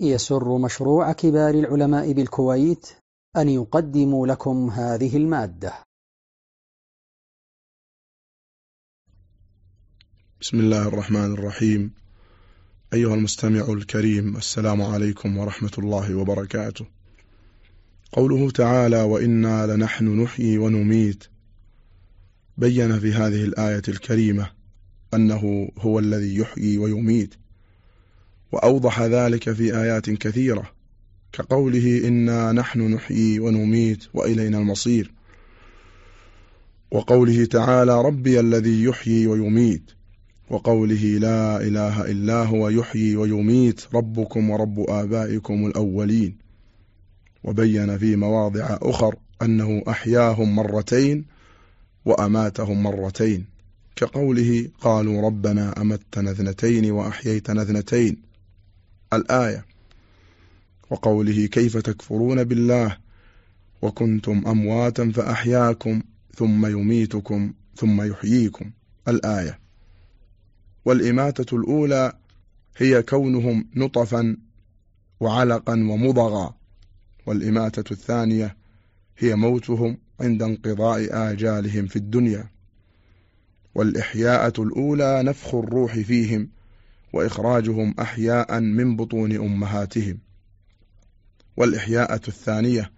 يسر مشروع كبار العلماء بالكويت أن يقدم لكم هذه المادة. بسم الله الرحمن الرحيم. أيها المستمع الكريم السلام عليكم ورحمة الله وبركاته. قوله تعالى وإنا لنحن نحيي ونميت بين في هذه الآية الكريمة أنه هو الذي يحيي ويميت. وأوضح ذلك في آيات كثيرة كقوله إنا نحن نحيي ونميت وإلينا المصير. وقوله تعالى ربي الذي يحيي ويميت وقوله لا إله إلا هو يحيي ويميت ربكم ورب آبائكم الأولين. وبين في مواضع أخر أنه أحياهم مرتين وأماتهم مرتين كقوله قالوا ربنا أمتنا اثنتين وأحييتنا اثنتين. الآية. وقوله كيف تكفرون بالله وكنتم أمواتا فأحياكم ثم يميتكم ثم يحييكم. الآية. والإماتة الأولى هي كونهم نطفا وعلقا ومضغا. والإماتة الثانية هي موتهم عند انقضاء آجالهم في الدنيا. والإحياءة الأولى نفخ الروح فيهم وإخراجهم أحياء من بطون أمهاتهم. والإحياءة الثانية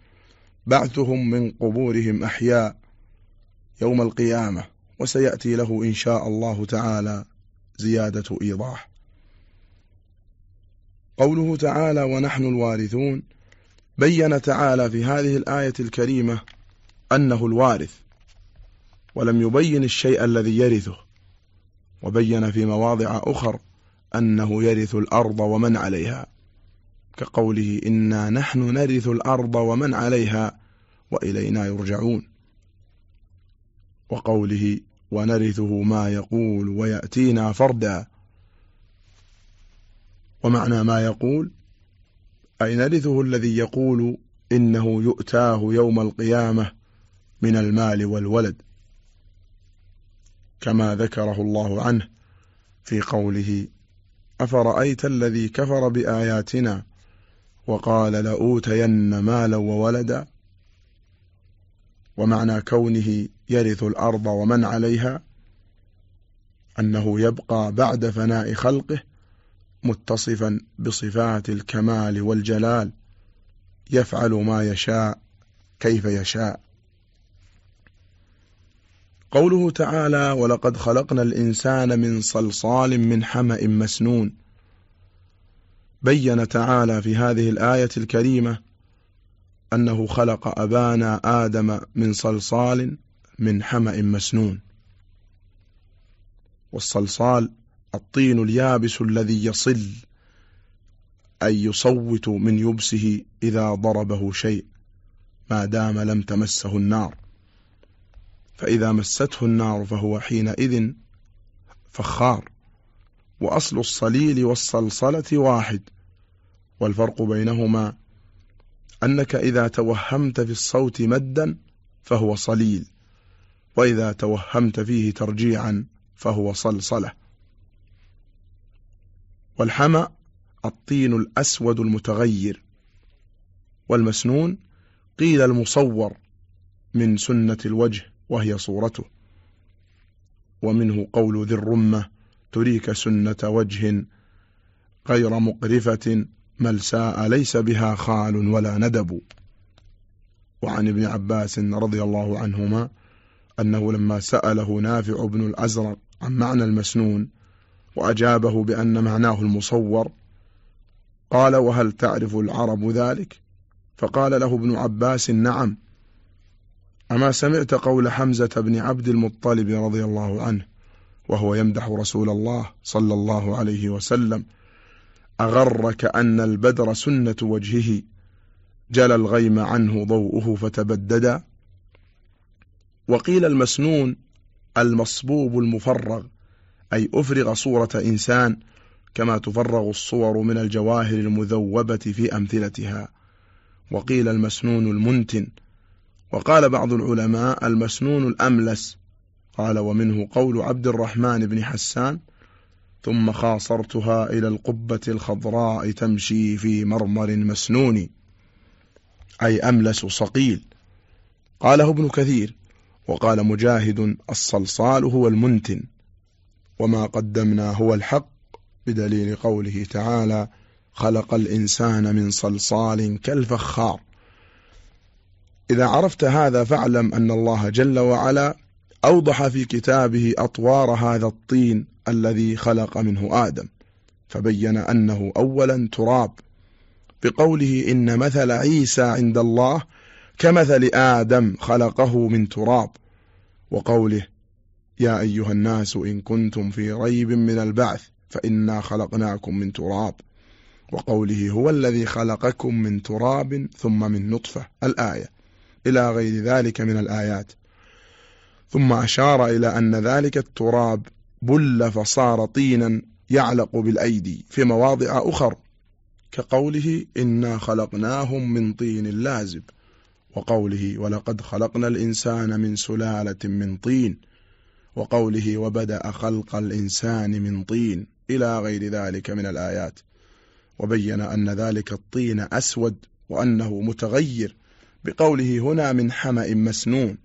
بعثهم من قبورهم أحياء يوم القيامة وسيأتي له إن شاء الله تعالى زيادة إيضاح. قوله تعالى ونحن الوارثون بين تعالى في هذه الآية الكريمة أنه الوارث ولم يبين الشيء الذي يرثه وبين في مواضع أخر أنه يرث الأرض ومن عليها. كقوله إنا نحن نرث الأرض ومن عليها وإلينا يرجعون. وقوله ونرثه ما يقول ويأتينا فردا. ومعنى ما يقول أي نرثه الذي يقول إنه يؤتاه يوم القيامة من المال والولد. كما ذكره الله عنه في قوله أفرأيت الذي كفر بآياتنا وقال لأوتين مالا وولدا ومعنى كونه يرث الأرض ومن عليها أنه يبقى بعد فناء خلقه متصفا بصفات الكمال والجلال يفعل ما يشاء كيف يشاء قوله تعالى ولقد خلقنا الإنسان من صلصال من حمأ مسنون. بين تعالى في هذه الآية الكريمة أنه خلق أبانا آدم من صلصال من حمأ مسنون. والصلصال الطين اليابس الذي يصل أي يصوت من يبسه إذا ضربه شيء ما دام لم تمسه النار. فإذا مسته النار فهو حينئذ فخار وأصل الصليل والصلصلة واحد والفرق بينهما أنك إذا توهمت في الصوت مدا فهو صليل وإذا توهمت فيه ترجيعا فهو صلصلة. والحمى الطين الأسود المتغير والمسنون قيل المصور من سنة الوجه. وهي صورته. ومنه قول ذي الرمة تريك سنة وجه غير مقرفة ملساء ليس بها خال ولا ندب. وعن ابن عباس رضي الله عنهما أنه لما سأله نافع بن الأزرق عن معنى المسنون وأجابه بأن معناه المصور قال وهل تعرف العرب ذلك؟ فقال له ابن عباس نعم. أما سمعت قول حمزة بن عبد المطلب رضي الله عنه وهو يمدح رسول الله صلى الله عليه وسلم أغرك أن البدر سنة وجهه جل الغيم عنه ضوءه فتبددا وقيل المسنون المصبوب المفرغ أي أفرغ صورة إنسان كما تفرغ الصور من الجواهر المذوبة في أمثلتها. وقيل المسنون المنتن وقال بعض العلماء المسنون الأملس. قال ومنه قول عبد الرحمن بن حسان ثم خاصرتها إلى القبة الخضراء تمشي في مرمر مسنون. أي أملس صقيل. قاله ابن كثير وقال مجاهد الصلصال هو المنتن وما قدمنا هو الحق. بدليل قوله تعالى خلق الإنسان من صلصال كالفخار. إذا عرفت هذا فاعلم أن الله جل وعلا أوضح في كتابه أطوار هذا الطين الذي خلق منه آدم فبين أنه أولا تراب. بقوله إن مثل عيسى عند الله كمثل آدم خلقه من تراب. وقوله يا أيها الناس إن كنتم في ريب من البعث فإنا خلقناكم من تراب. وقوله هو الذي خلقكم من تراب ثم من نطفة الآية. إلى غير ذلك من الآيات. ثم أشار إلى أن ذلك التراب بل فصار طينا يعلق بالأيدي في مواضع أخر كقوله إنا خلقناهم من طين لازب وقوله ولقد خلقنا الإنسان من سلالة من طين وقوله وبدأ خلق الإنسان من طين إلى غير ذلك من الآيات. وبين أن ذلك الطين أسود وأنه متغير بقوله هنا من حمأ مسنون.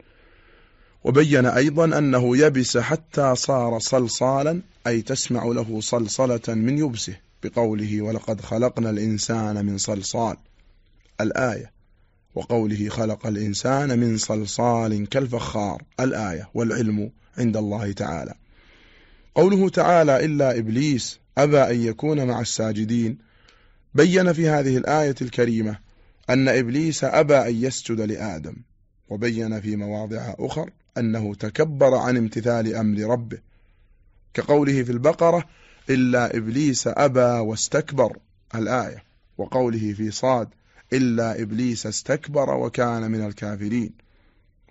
وبين أيضا أنه يبس حتى صار صلصالا أي تسمع له صلصلة من يبسه بقوله ولقد خلقنا الإنسان من صلصال الآية. وقوله خلق الإنسان من صلصال كالفخار الآية. والعلم عند الله تعالى. قوله تعالى إلا إبليس أبى أن يكون مع الساجدين بين في هذه الآية الكريمة أن إبليس أبى أن يسجد لآدم وبين في مواضع أخر أنه تكبر عن امتثال أمر ربه كقوله في البقرة إلا إبليس أبى واستكبر الآية وقوله في صاد إلا إبليس استكبر وكان من الكافرين.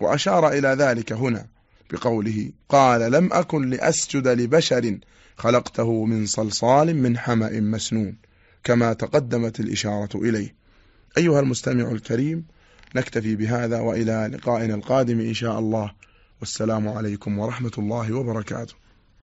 وأشار إلى ذلك هنا بقوله قال لم أكن لأسجد لبشر خلقته من صلصال من حمأ مسنون كما تقدمت الإشارة إليه. أيها المستمع الكريم نكتفي بهذا وإلى لقائنا القادم إن شاء الله. والسلام عليكم ورحمة الله وبركاته.